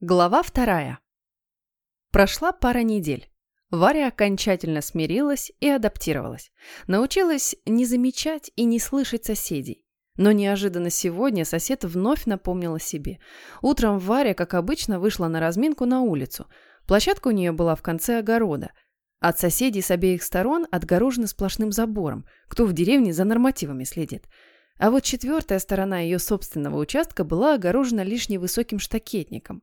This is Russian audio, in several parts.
Глава вторая. Прошла пара недель. Варя окончательно смирилась и адаптировалась. Научилась не замечать и не слышать соседей. Но неожиданно сегодня сосед вновь напомнил о себе. Утром Варя, как обычно, вышла на разминку на улицу. Площадка у нее была в конце огорода. От соседей с обеих сторон отгорожена сплошным забором. Кто в деревне за нормативами следит. А вот четвертая сторона ее собственного участка была огорожена лишь невысоким штакетником.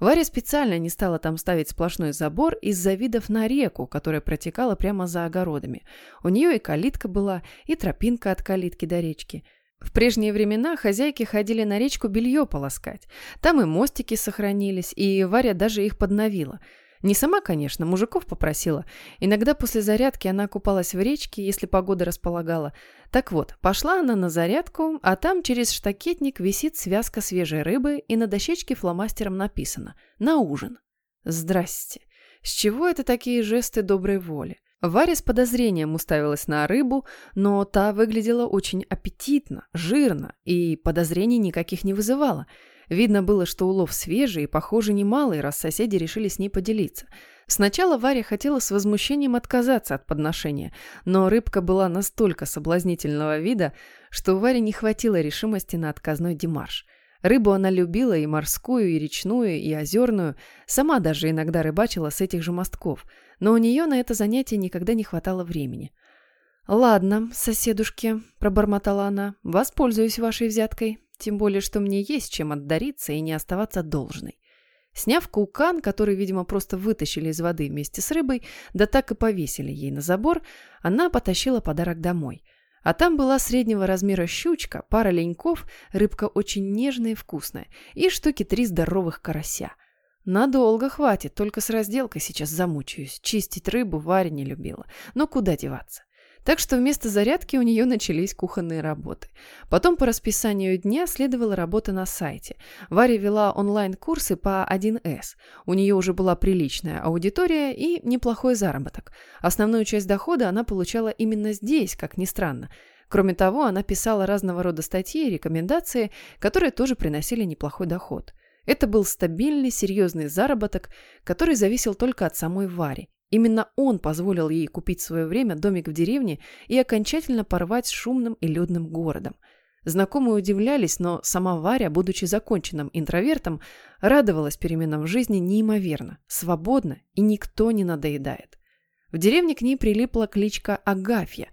Варя специально не стала там ставить сплошной забор из-за видов на реку, которая протекала прямо за огородами. У нее и калитка была, и тропинка от калитки до речки. В прежние времена хозяйки ходили на речку белье полоскать. Там и мостики сохранились, и Варя даже их подновила – не сама, конечно, мужиков попросила. Иногда после зарядки она купалась в речке, если погода располагала. Так вот, пошла она на зарядку, а там через штакетник висит связка свежей рыбы, и на дощечке фломастером написано «На ужин». Здрасте. С чего это такие жесты доброй воли? Варя с подозрением уставилась на рыбу, но та выглядела очень аппетитно, жирно, и подозрений никаких не вызывала – Видно было, что улов свежий и, похоже, немалый, раз соседи решили с ней поделиться. Сначала Варя хотела с возмущением отказаться от подношения, но рыбка была настолько соблазнительного вида, что у Вари не хватило решимости на отказной демарш. Рыбу она любила и морскую, и речную, и озерную, сама даже иногда рыбачила с этих же мостков, но у нее на это занятие никогда не хватало времени. «Ладно, соседушки», – пробормотала она, – «воспользуюсь вашей взяткой. Тем более, что мне есть чем отдариться и не оставаться должной. Сняв кулкан, который, видимо, просто вытащили из воды вместе с рыбой, да так и повесили ей на забор, она потащила подарок домой. А там была среднего размера щучка, пара леньков, рыбка очень нежная и вкусная, и штуки три здоровых карася. Надолго хватит, только с разделкой сейчас замучаюсь. Чистить рыбу Варя не любила. Но куда деваться? Так что вместо зарядки у нее начались кухонные работы. Потом по расписанию дня следовала работа на сайте. Варя вела онлайн-курсы по 1С. У нее уже была приличная аудитория и неплохой заработок. Основную часть дохода она получала именно здесь, как ни странно. Кроме того, она писала разного рода статьи и рекомендации, которые тоже приносили неплохой доход. Это был стабильный, серьезный заработок, который зависел только от самой Вари. Именно он позволил ей купить в свое время домик в деревне и окончательно порвать с шумным и людным городом. Знакомые удивлялись, но сама Варя, будучи законченным интровертом, радовалась переменам в жизни неимоверно, свободно и никто не надоедает. В деревне к ней прилипла кличка Агафья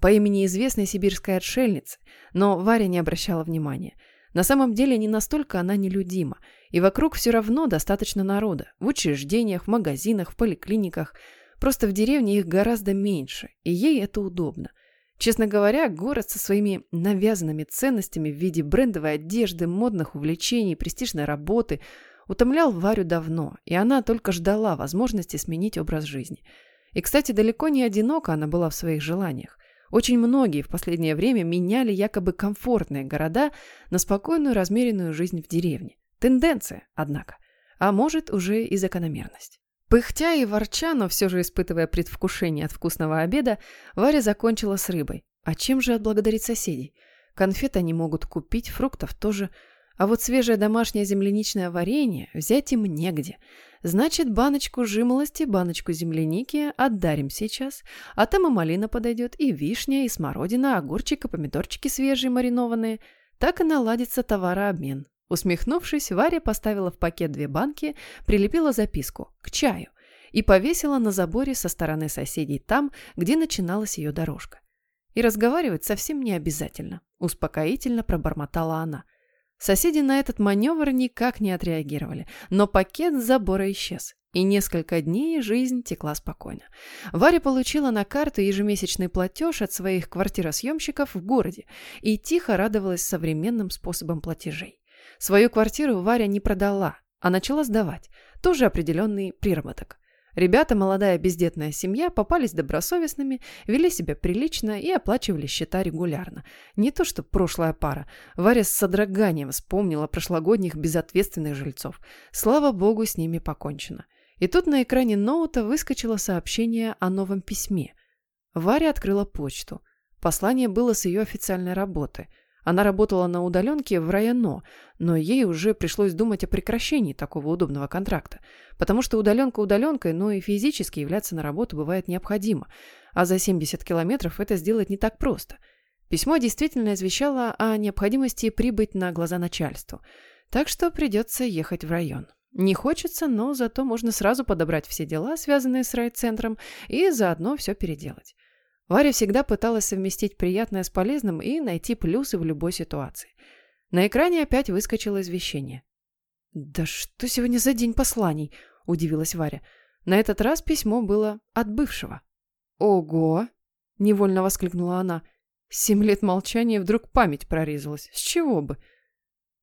по имени известной сибирской отшельницы, но Варя не обращала внимания – на самом деле не настолько она нелюдима, и вокруг все равно достаточно народа, в учреждениях, в магазинах, в поликлиниках. Просто в деревне их гораздо меньше, и ей это удобно. Честно говоря, город со своими навязанными ценностями в виде брендовой одежды, модных увлечений, престижной работы утомлял Варю давно, и она только ждала возможности сменить образ жизни. И, кстати, далеко не одинока она была в своих желаниях. Очень многие в последнее время меняли якобы комфортные города на спокойную размеренную жизнь в деревне. Тенденция, однако. А может, уже и закономерность. Пыхтя и ворча, но все же испытывая предвкушение от вкусного обеда, Варя закончила с рыбой. А чем же отблагодарить соседей? Конфет они могут купить, фруктов тоже. А вот свежее домашнее земляничное варенье взять им негде – Значит, баночку жимолости, баночку земляники отдарим сейчас, а там и малина подойдет, и вишня, и смородина, огурчик, и помидорчики свежие маринованные. Так и наладится товарообмен. Усмехнувшись, Варя поставила в пакет две банки, прилепила записку «К чаю» и повесила на заборе со стороны соседей там, где начиналась ее дорожка. И разговаривать совсем не обязательно, успокоительно пробормотала она – Соседи на этот маневр никак не отреагировали, но пакет с забора исчез. И несколько дней жизнь текла спокойно. Варя получила на карту ежемесячный платеж от своих квартиросъемщиков в городе и тихо радовалась современным способам платежей. Свою квартиру Варя не продала, а начала сдавать. Тоже определенный приработок. Ребята, молодая бездетная семья, попались добросовестными, вели себя прилично и оплачивали счета регулярно. Не то что прошлая пара. Варя с содроганием вспомнила прошлогодних безответственных жильцов. Слава богу, с ними покончено. И тут на экране ноута выскочило сообщение о новом письме. Варя открыла почту. Послание было с ее официальной работы. Она работала на удаленке в районо, но ей уже пришлось думать о прекращении такого удобного контракта, потому что удаленка удаленкой, но и физически являться на работу бывает необходимо, а за 70 километров это сделать не так просто. Письмо действительно извещало о необходимости прибыть на глаза начальству, так что придется ехать в район. Не хочется, но зато можно сразу подобрать все дела, связанные с райцентром, и заодно все переделать. Варя всегда пыталась совместить приятное с полезным и найти плюсы в любой ситуации. На экране опять выскочило извещение. «Да что сегодня за день посланий?» – удивилась Варя. На этот раз письмо было от бывшего. «Ого!» – невольно воскликнула она. Семь лет молчания вдруг память прорезалась. С чего бы?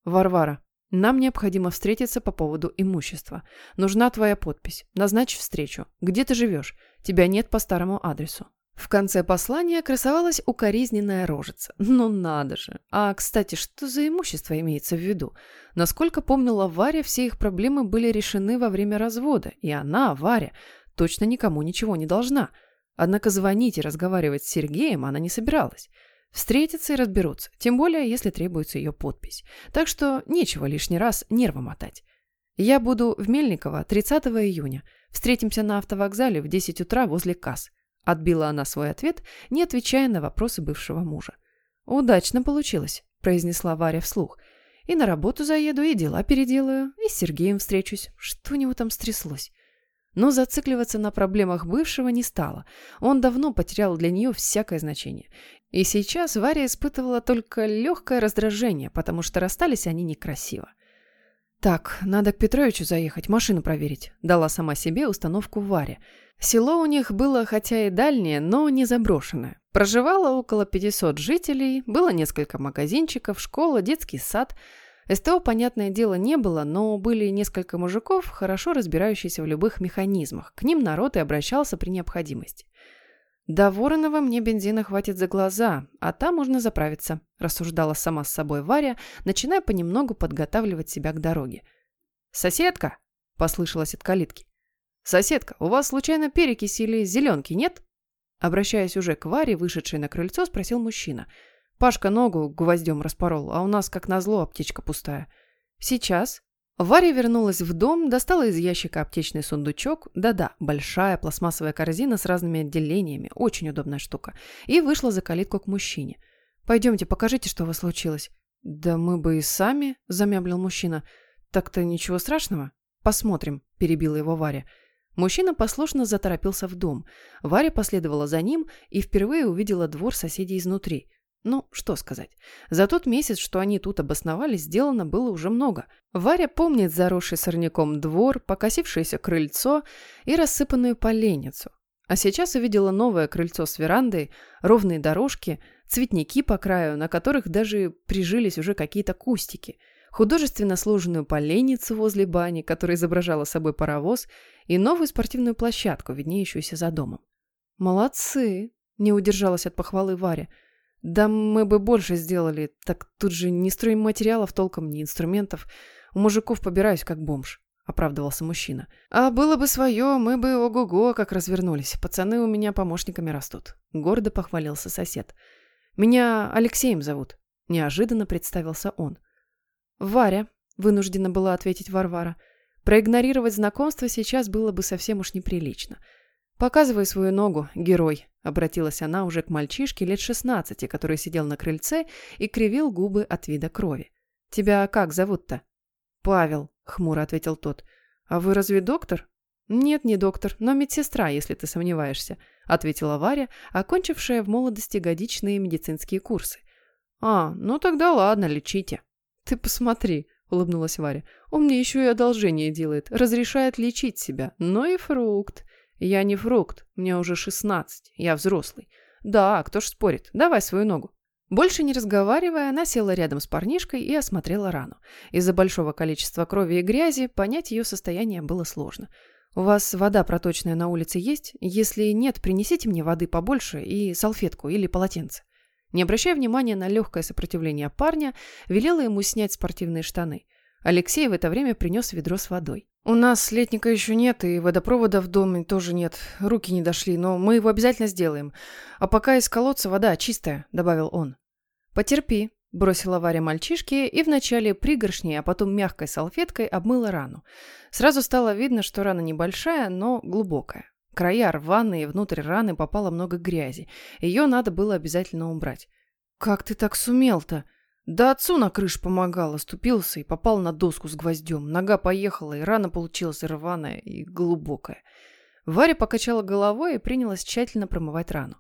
«Варвара, нам необходимо встретиться по поводу имущества. Нужна твоя подпись. Назначь встречу. Где ты живешь? Тебя нет по старому адресу. В конце послания красовалась укоризненная рожица. Ну надо же. А, кстати, что за имущество имеется в виду? Насколько помнила Варя, все их проблемы были решены во время развода, и она, Варя, точно никому ничего не должна. Однако звонить и разговаривать с Сергеем она не собиралась. Встретятся и разберутся, тем более, если требуется ее подпись. Так что нечего лишний раз нервы мотать. Я буду в Мельниково 30 июня. Встретимся на автовокзале в 10 утра возле касс. Отбила она свой ответ, не отвечая на вопросы бывшего мужа. «Удачно получилось», – произнесла Варя вслух. «И на работу заеду, и дела переделаю, и с Сергеем встречусь. Что у него там стряслось?» Но зацикливаться на проблемах бывшего не стало. Он давно потерял для нее всякое значение. И сейчас Варя испытывала только легкое раздражение, потому что расстались они некрасиво. «Так, надо к Петровичу заехать, машину проверить», – дала сама себе установку Варя – Село у них было хотя и дальнее, но не заброшенное. Проживало около 500 жителей, было несколько магазинчиков, школа, детский сад. СТО, понятное дело, не было, но были несколько мужиков, хорошо разбирающиеся в любых механизмах. К ним народ и обращался при необходимости. «До Воронова мне бензина хватит за глаза, а там можно заправиться», – рассуждала сама с собой Варя, начиная понемногу подготавливать себя к дороге. «Соседка!» – послышалось от калитки. «Соседка, у вас случайно перекись или зеленки нет?» Обращаясь уже к Варе, вышедшей на крыльцо, спросил мужчина. Пашка ногу гвоздем распорол, а у нас, как назло, аптечка пустая. «Сейчас». Варя вернулась в дом, достала из ящика аптечный сундучок, да-да, большая пластмассовая корзина с разными отделениями, очень удобная штука, и вышла за калитку к мужчине. «Пойдемте, покажите, что у вас случилось». «Да мы бы и сами», – замямлил мужчина. «Так-то ничего страшного?» «Посмотрим», – перебила его Варя. Мужчина послушно заторопился в дом. Варя последовала за ним и впервые увидела двор соседей изнутри. Ну, что сказать. За тот месяц, что они тут обосновались, сделано было уже много. Варя помнит заросший сорняком двор, покосившееся крыльцо и рассыпанную поленницу. А сейчас увидела новое крыльцо с верандой, ровные дорожки, цветники по краю, на которых даже прижились уже какие-то кустики – художественно сложенную поленницу возле бани, которая изображала собой паровоз, и новую спортивную площадку, виднеющуюся за домом. «Молодцы!» – не удержалась от похвалы Варя. «Да мы бы больше сделали, так тут же ни стройматериалов толком, ни инструментов. У мужиков побираюсь как бомж», – оправдывался мужчина. «А было бы свое, мы бы ого-го как развернулись. Пацаны у меня помощниками растут», – гордо похвалился сосед. «Меня Алексеем зовут», – неожиданно представился он. «Варя», – вынуждена была ответить Варвара. Проигнорировать знакомство сейчас было бы совсем уж неприлично. «Показывай свою ногу, герой», – обратилась она уже к мальчишке лет шестнадцати, который сидел на крыльце и кривил губы от вида крови. «Тебя как зовут-то?» «Павел», – хмуро ответил тот. «А вы разве доктор?» «Нет, не доктор, но медсестра, если ты сомневаешься», – ответила Варя, окончившая в молодости годичные медицинские курсы. «А, ну тогда ладно, лечите». «Ты посмотри», — улыбнулась Варя. «Он мне еще и одолжение делает, разрешает лечить себя. Но и фрукт. Я не фрукт, мне уже шестнадцать, я взрослый. Да, кто ж спорит, давай свою ногу». Больше не разговаривая, она села рядом с парнишкой и осмотрела рану. Из-за большого количества крови и грязи понять ее состояние было сложно. «У вас вода проточная на улице есть? Если нет, принесите мне воды побольше и салфетку или полотенце». Не обращая внимания на легкое сопротивление парня, велела ему снять спортивные штаны. Алексей в это время принес ведро с водой. «У нас летника еще нет, и водопровода в доме тоже нет. Руки не дошли, но мы его обязательно сделаем. А пока из колодца вода чистая», — добавил он. «Потерпи», — Бросила Варя мальчишке и вначале пригоршней, а потом мягкой салфеткой обмыла рану. Сразу стало видно, что рана небольшая, но глубокая. Края рваные, внутрь раны попало много грязи. Ее надо было обязательно убрать. «Как ты так сумел-то?» «Да отцу на крыш помогал, оступился и попал на доску с гвоздем. Нога поехала, и рана получилась рваная и глубокая». Варя покачала головой и принялась тщательно промывать рану.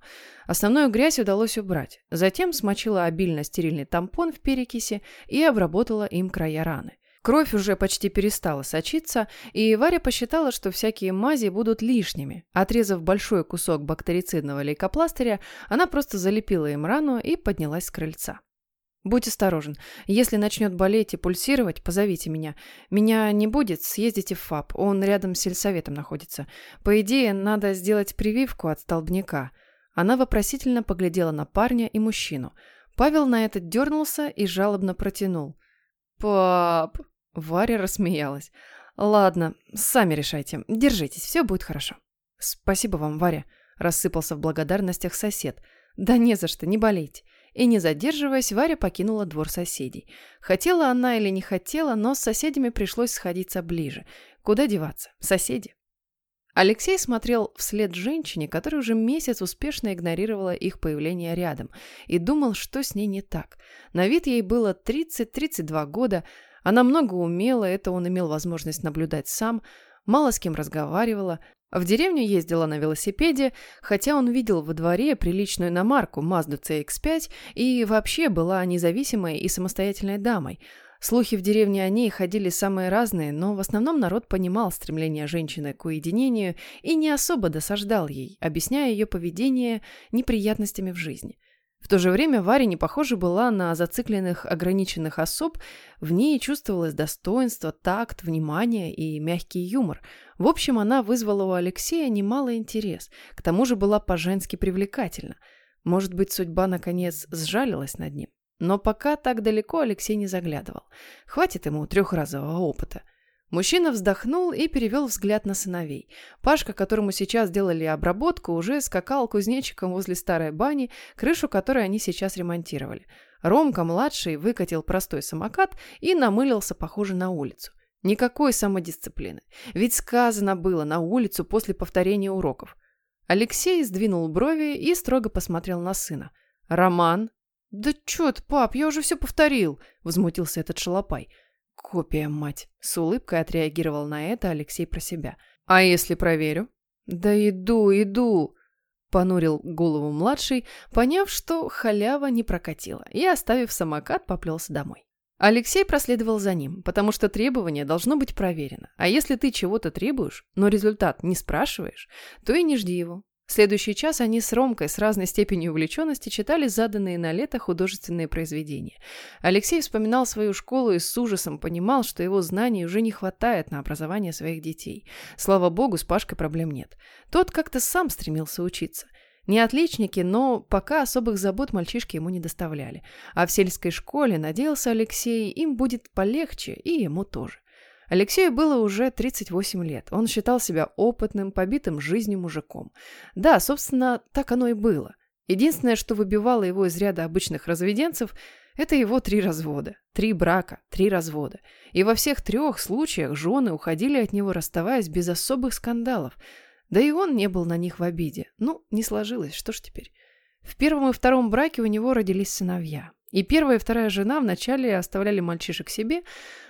Основную грязь удалось убрать. Затем смочила обильно стерильный тампон в перекиси и обработала им края раны. Кровь уже почти перестала сочиться, и Варя посчитала, что всякие мази будут лишними. Отрезав большой кусок бактерицидного лейкопластыря, она просто залепила им рану и поднялась с крыльца. Будь осторожен. Если начнет болеть и пульсировать, позовите меня. Меня не будет, съездите в ФАП. Он рядом с сельсоветом находится. По идее, надо сделать прививку от столбняка. Она вопросительно поглядела на парня и мужчину. Павел на это дернулся и жалобно протянул. «Пап!» Варя рассмеялась. «Ладно, сами решайте. Держитесь, все будет хорошо». «Спасибо вам, Варя», – рассыпался в благодарностях сосед. «Да не за что, не болейте». И не задерживаясь, Варя покинула двор соседей. Хотела она или не хотела, но с соседями пришлось сходиться ближе. Куда деваться? Соседи. Алексей смотрел вслед женщине, которая уже месяц успешно игнорировала их появление рядом, и думал, что с ней не так. На вид ей было 30-32 года, она много умела, это он имел возможность наблюдать сам, мало с кем разговаривала, в деревню ездила на велосипеде, хотя он видел во дворе приличную иномарку Mazda CX-5 и вообще была независимой и самостоятельной дамой. Слухи в деревне о ней ходили самые разные, но в основном народ понимал стремление женщины к уединению и не особо досаждал ей, объясняя ее поведение неприятностями в жизни. В то же время Варя не похожа была на зацикленных ограниченных особ, в ней чувствовалось достоинство, такт, внимание и мягкий юмор. В общем, она вызвала у Алексея немалый интерес, к тому же была по-женски привлекательна. Может быть, судьба, наконец, сжалилась над ним. Но пока так далеко Алексей не заглядывал. Хватит ему трехразового опыта. Мужчина вздохнул и перевел взгляд на сыновей. Пашка, которому сейчас делали обработку, уже скакал кузнечиком возле старой бани, крышу которой они сейчас ремонтировали. Ромка-младший выкатил простой самокат и намылился, похоже, на улицу. Никакой самодисциплины. Ведь сказано было на улицу после повторения уроков. Алексей сдвинул брови и строго посмотрел на сына. «Роман?» «Да чё ты, пап, я уже все повторил!» – возмутился этот шалопай. Копия, мать. С улыбкой отреагировал на это Алексей про себя. А если проверю? Да иду, иду. Понурил голову младший, поняв, что халява не прокатила, и, оставив самокат, поплелся домой. Алексей проследовал за ним, потому что требование должно быть проверено. А если ты чего-то требуешь, но результат не спрашиваешь, то и не жди его. Следующий час они с Ромкой с разной степенью увлеченности читали заданные на лето художественные произведения. Алексей вспоминал свою школу и с ужасом понимал, что его знаний уже не хватает на образование своих детей. Слава богу, с Пашкой проблем нет. Тот как-то сам стремился учиться. Не отличники, но пока особых забот мальчишки ему не доставляли. А в сельской школе, надеялся Алексей, им будет полегче, и ему тоже. Алексею было уже 38 лет. Он считал себя опытным, побитым жизнью мужиком. Да, собственно, так оно и было. Единственное, что выбивало его из ряда обычных разведенцев, это его три развода. Три брака, три развода. И во всех трех случаях жены уходили от него, расставаясь без особых скандалов. Да и он не был на них в обиде. Ну, не сложилось, что ж теперь. В первом и втором браке у него родились сыновья. И первая и вторая жена вначале оставляли мальчишек себе,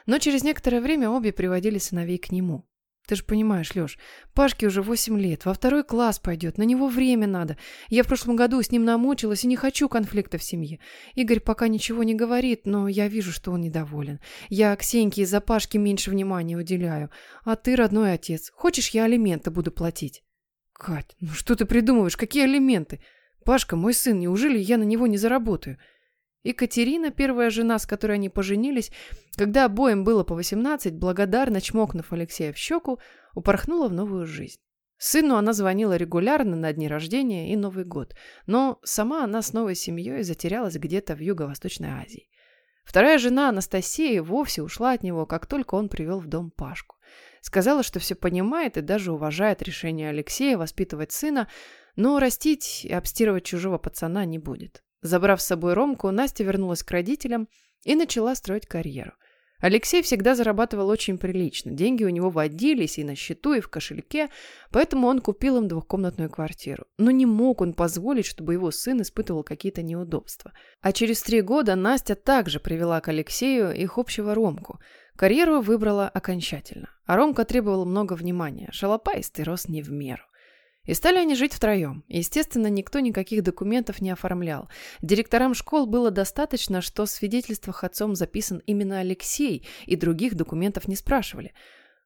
но через некоторое время обе приводили сыновей к нему. Ты же понимаешь, Лёш, Пашке уже восемь лет, во второй класс пойдет, на него время надо. Я в прошлом году с ним намучилась и не хочу конфликта в семье. Игорь пока ничего не говорит, но я вижу, что он недоволен. Я Ксеньке из-за Пашки меньше внимания уделяю. А ты родной отец. Хочешь, я алименты буду платить? Кать, ну что ты придумываешь? Какие алименты? Пашка мой сын, неужели я на него не заработаю? Екатерина, первая жена, с которой они поженились, когда обоим было по 18, благодарно чмокнув Алексея в щеку, упорхнула в новую жизнь. Сыну она звонила регулярно на дни рождения и Новый год, но сама она с новой семьей затерялась где-то в Юго-Восточной Азии. Вторая жена, Анастасия, вовсе ушла от него, как только он привел в дом Пашку. Сказала, что все понимает и даже уважает решение Алексея воспитывать сына, но растить и обстирывать чужого пацана не будет. Забрав с собой Ромку, Настя вернулась к родителям и начала строить карьеру. Алексей всегда зарабатывал очень прилично. Деньги у него водились и на счету, и в кошельке, поэтому он купил им двухкомнатную квартиру. Но не мог он позволить, чтобы его сын испытывал какие-то неудобства. А через три года Настя также привела к Алексею их общего Ромку. Карьеру выбрала окончательно. А Ромка требовал много внимания. Шалопаистый рос не в меру. И стали они жить втроем. Естественно, никто никаких документов не оформлял. Директорам школ было достаточно, что в свидетельствах отцом записан именно Алексей, и других документов не спрашивали.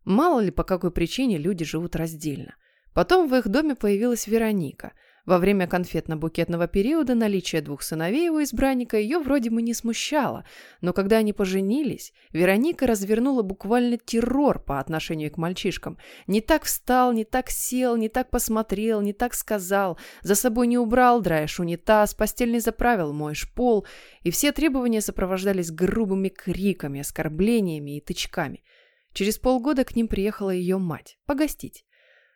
Мало ли по какой причине люди живут раздельно. Потом в их доме появилась Вероника – во время конфетно-букетного периода наличие двух сыновей его избранника ее вроде бы не смущало, но когда они поженились, Вероника развернула буквально террор по отношению к мальчишкам. Не так встал, не так сел, не так посмотрел, не так сказал, за собой не убрал, драешь унитаз, постель не заправил, моешь пол, и все требования сопровождались грубыми криками, оскорблениями и тычками. Через полгода к ним приехала ее мать погостить,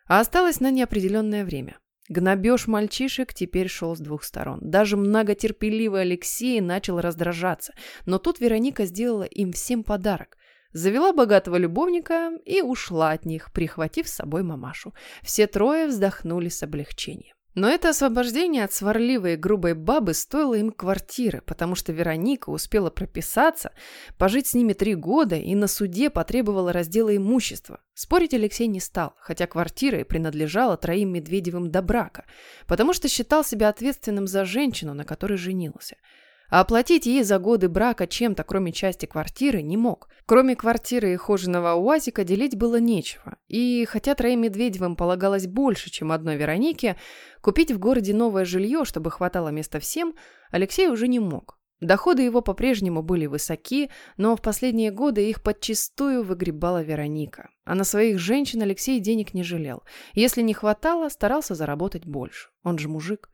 а осталась на неопределенное время. Гнобеж мальчишек теперь шел с двух сторон. Даже многотерпеливый Алексей начал раздражаться. Но тут Вероника сделала им всем подарок. Завела богатого любовника и ушла от них, прихватив с собой мамашу. Все трое вздохнули с облегчением. Но это освобождение от сварливой и грубой бабы стоило им квартиры, потому что Вероника успела прописаться, пожить с ними три года и на суде потребовала раздела имущества. Спорить Алексей не стал, хотя квартира и принадлежала троим Медведевым до брака, потому что считал себя ответственным за женщину, на которой женился – а оплатить ей за годы брака чем-то, кроме части квартиры, не мог. Кроме квартиры и хоженого УАЗика делить было нечего. И хотя троим Медведевым полагалось больше, чем одной Веронике, купить в городе новое жилье, чтобы хватало места всем, Алексей уже не мог. Доходы его по-прежнему были высоки, но в последние годы их подчистую выгребала Вероника. А на своих женщин Алексей денег не жалел. Если не хватало, старался заработать больше. Он же мужик.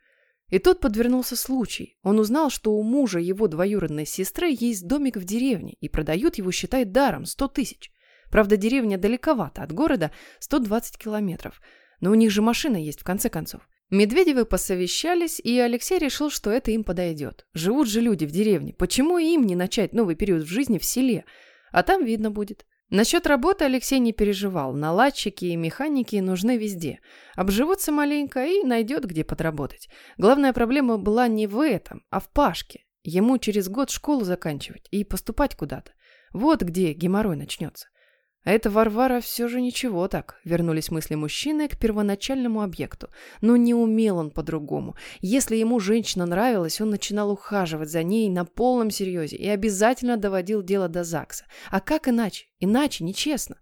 И тут подвернулся случай. Он узнал, что у мужа его двоюродной сестры есть домик в деревне, и продают его, считай, даром, сто тысяч. Правда, деревня далековато от города, 120 километров. Но у них же машина есть, в конце концов. Медведевы посовещались, и Алексей решил, что это им подойдет. Живут же люди в деревне. Почему им не начать новый период в жизни в селе? А там видно будет. Насчет работы Алексей не переживал. Наладчики и механики нужны везде. Обживутся маленько и найдет, где подработать. Главная проблема была не в этом, а в Пашке. Ему через год школу заканчивать и поступать куда-то. Вот где геморрой начнется. А это Варвара все же ничего так, вернулись мысли мужчины к первоначальному объекту. Но не умел он по-другому. Если ему женщина нравилась, он начинал ухаживать за ней на полном серьезе и обязательно доводил дело до ЗАГСа. А как иначе? Иначе нечестно.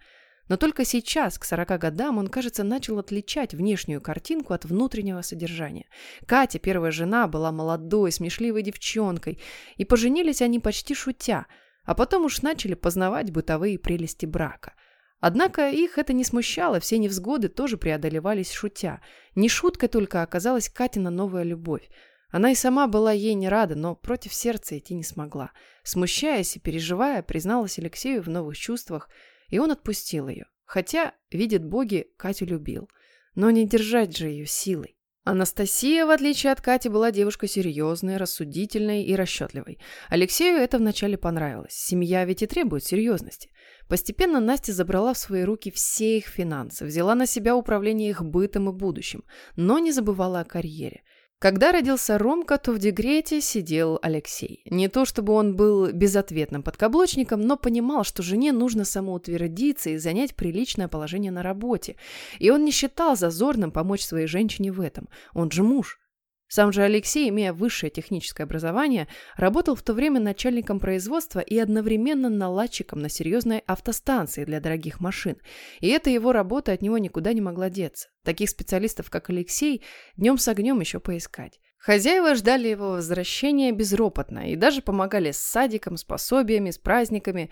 Но только сейчас, к 40 годам, он, кажется, начал отличать внешнюю картинку от внутреннего содержания. Катя, первая жена, была молодой, смешливой девчонкой, и поженились они почти шутя – а потом уж начали познавать бытовые прелести брака. Однако их это не смущало, все невзгоды тоже преодолевались шутя. Не шуткой только оказалась Катина новая любовь. Она и сама была ей не рада, но против сердца идти не смогла. Смущаясь и переживая, призналась Алексею в новых чувствах, и он отпустил ее. Хотя, видит боги, Катю любил. Но не держать же ее силой. Анастасия, в отличие от Кати, была девушкой серьезной, рассудительной и расчетливой. Алексею это вначале понравилось. Семья ведь и требует серьезности. Постепенно Настя забрала в свои руки все их финансы, взяла на себя управление их бытом и будущим, но не забывала о карьере. Когда родился Ромка, то в декрете сидел Алексей. Не то чтобы он был безответным подкаблучником, но понимал, что жене нужно самоутвердиться и занять приличное положение на работе. И он не считал зазорным помочь своей женщине в этом. Он же муж. Сам же Алексей, имея высшее техническое образование, работал в то время начальником производства и одновременно наладчиком на серьезной автостанции для дорогих машин. И эта его работа от него никуда не могла деться. Таких специалистов, как Алексей, днем с огнем еще поискать. Хозяева ждали его возвращения безропотно и даже помогали с садиком, с пособиями, с праздниками.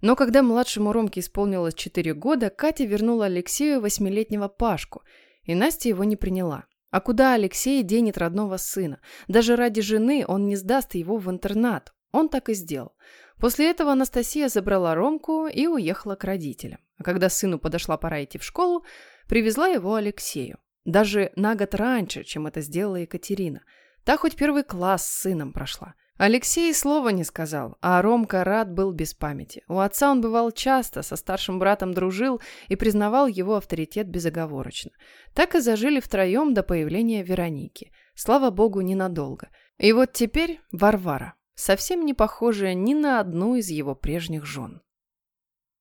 Но когда младшему Ромке исполнилось 4 года, Катя вернула Алексею восьмилетнего Пашку, и Настя его не приняла. А куда Алексей денет родного сына? Даже ради жены он не сдаст его в интернат. Он так и сделал. После этого Анастасия забрала Ромку и уехала к родителям. А когда сыну подошла пора идти в школу, привезла его Алексею. Даже на год раньше, чем это сделала Екатерина. Та хоть первый класс с сыном прошла. Алексей слова не сказал, а Ромка рад был без памяти. У отца он бывал часто, со старшим братом дружил и признавал его авторитет безоговорочно. Так и зажили втроем до появления Вероники. Слава богу, ненадолго. И вот теперь Варвара, совсем не похожая ни на одну из его прежних жен.